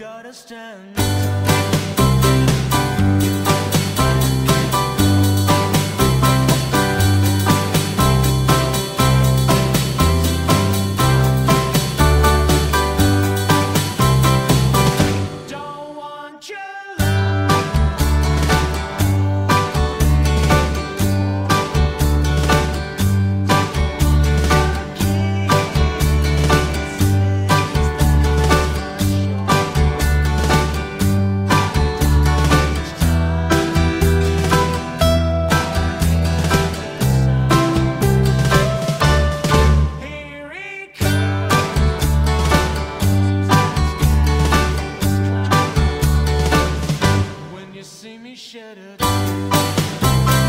gotta stand. should have.